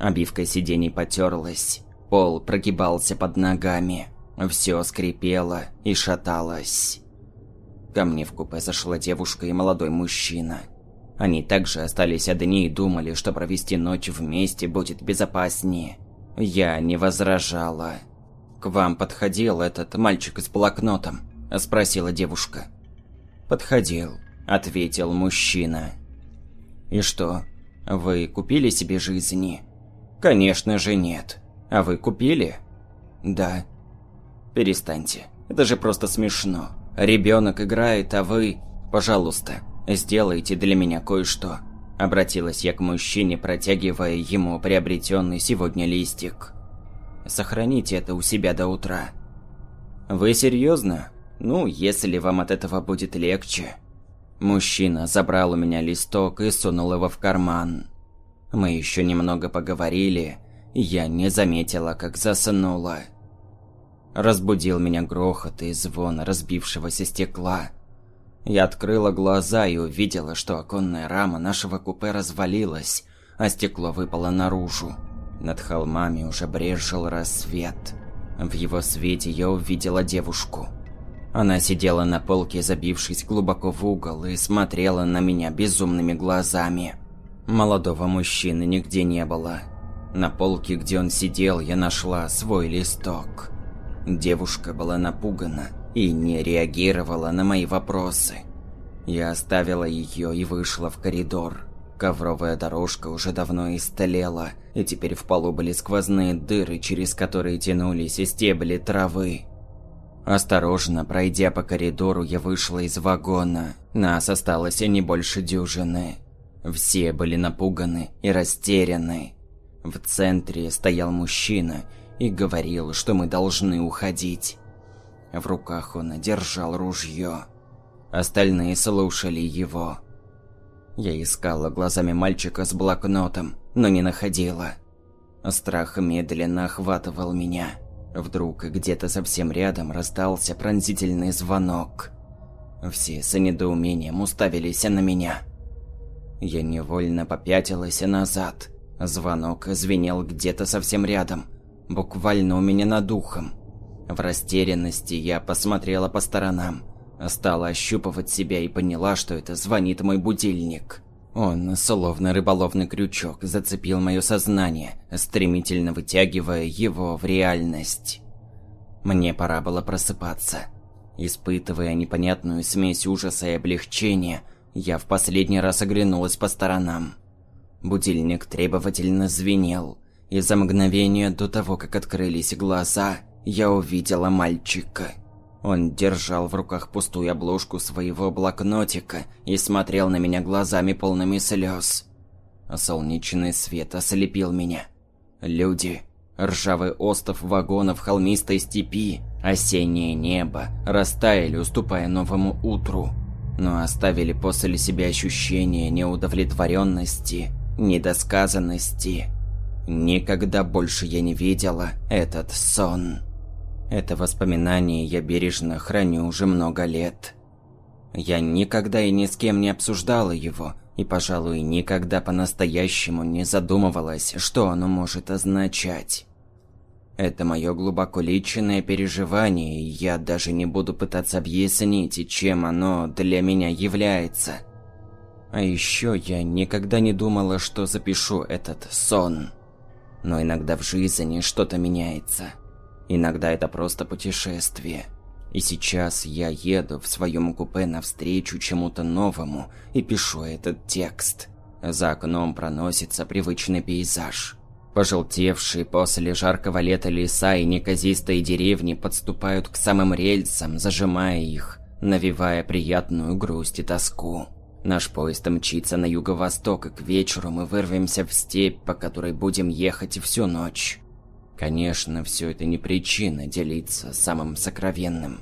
Обивка сидений потерлась, пол прогибался под ногами. Все скрипело и шаталось. Ко мне в купе зашла девушка и молодой мужчина. Они также остались одни и думали, что провести ночь вместе будет безопаснее. Я не возражала. «К вам подходил этот мальчик с блокнотом?» – спросила девушка. «Подходил», – ответил мужчина. «И что, вы купили себе жизни?» «Конечно же нет. А вы купили?» «Да». «Перестаньте. Это же просто смешно. Ребенок играет, а вы... Пожалуйста, сделайте для меня кое-что». Обратилась я к мужчине, протягивая ему приобретенный сегодня листик. «Сохраните это у себя до утра». «Вы серьезно? Ну, если вам от этого будет легче». Мужчина забрал у меня листок и сунул его в карман. Мы еще немного поговорили, я не заметила, как заснула. Разбудил меня грохот и звон разбившегося стекла. Я открыла глаза и увидела, что оконная рама нашего купе развалилась, а стекло выпало наружу. Над холмами уже брезжил рассвет. В его свете я увидела девушку. Она сидела на полке, забившись глубоко в угол, и смотрела на меня безумными глазами. Молодого мужчины нигде не было. На полке, где он сидел, я нашла свой листок. Девушка была напугана и не реагировала на мои вопросы. Я оставила ее и вышла в коридор. Ковровая дорожка уже давно истлела, и теперь в полу были сквозные дыры, через которые тянулись и стебли травы. Осторожно, пройдя по коридору, я вышла из вагона. Нас осталось не больше дюжины. Все были напуганы и растеряны. В центре стоял мужчина и говорил, что мы должны уходить. В руках он держал ружье. Остальные слушали его. Я искала глазами мальчика с блокнотом, но не находила. Страх медленно охватывал меня. Вдруг где-то совсем рядом раздался пронзительный звонок. Все с недоумением уставились на меня. Я невольно попятилась назад. Звонок звенел где-то совсем рядом, буквально у меня над ухом. В растерянности я посмотрела по сторонам, стала ощупывать себя и поняла, что это звонит мой будильник. Он, словно рыболовный крючок, зацепил мое сознание, стремительно вытягивая его в реальность. Мне пора было просыпаться. Испытывая непонятную смесь ужаса и облегчения, я в последний раз оглянулась по сторонам. Будильник требовательно звенел, и за мгновение до того, как открылись глаза, я увидела мальчика. Он держал в руках пустую обложку своего блокнотика и смотрел на меня глазами полными слез. Солнечный свет ослепил меня. Люди, ржавый остов вагонов холмистой степи, осеннее небо растаяли, уступая новому утру, но оставили после себя ощущение неудовлетворенности, недосказанности. Никогда больше я не видела этот сон. Это воспоминание я бережно храню уже много лет. Я никогда и ни с кем не обсуждала его, и, пожалуй, никогда по-настоящему не задумывалась, что оно может означать. Это мое глубоко личное переживание, и я даже не буду пытаться объяснить, чем оно для меня является. А еще я никогда не думала, что запишу этот сон. Но иногда в жизни что-то меняется. Иногда это просто путешествие. И сейчас я еду в своем купе навстречу чему-то новому и пишу этот текст. За окном проносится привычный пейзаж. Пожелтевшие после жаркого лета леса и неказистые деревни подступают к самым рельсам, зажимая их, навевая приятную грусть и тоску. Наш поезд мчится на юго-восток, и к вечеру мы вырвемся в степь, по которой будем ехать всю ночь. Конечно, все это не причина делиться самым сокровенным.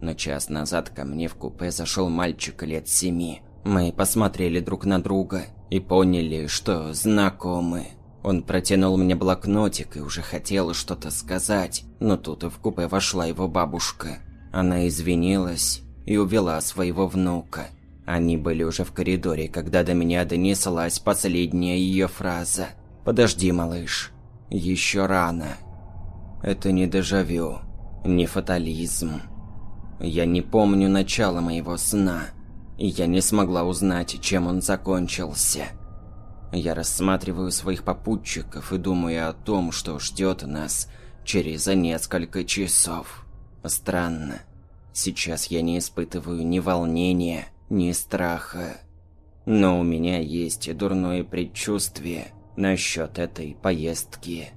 Но час назад ко мне в купе зашел мальчик лет семи. Мы посмотрели друг на друга и поняли, что знакомы. Он протянул мне блокнотик и уже хотел что-то сказать, но тут в купе вошла его бабушка. Она извинилась и увела своего внука. Они были уже в коридоре, когда до меня донеслась последняя ее фраза. «Подожди, малыш, еще рано. Это не дежавю, не фатализм. Я не помню начала моего сна, и я не смогла узнать, чем он закончился. Я рассматриваю своих попутчиков и думаю о том, что ждет нас через несколько часов. Странно. Сейчас я не испытываю ни волнения, ни страха. Но у меня есть дурное предчувствие – насчет этой поездки.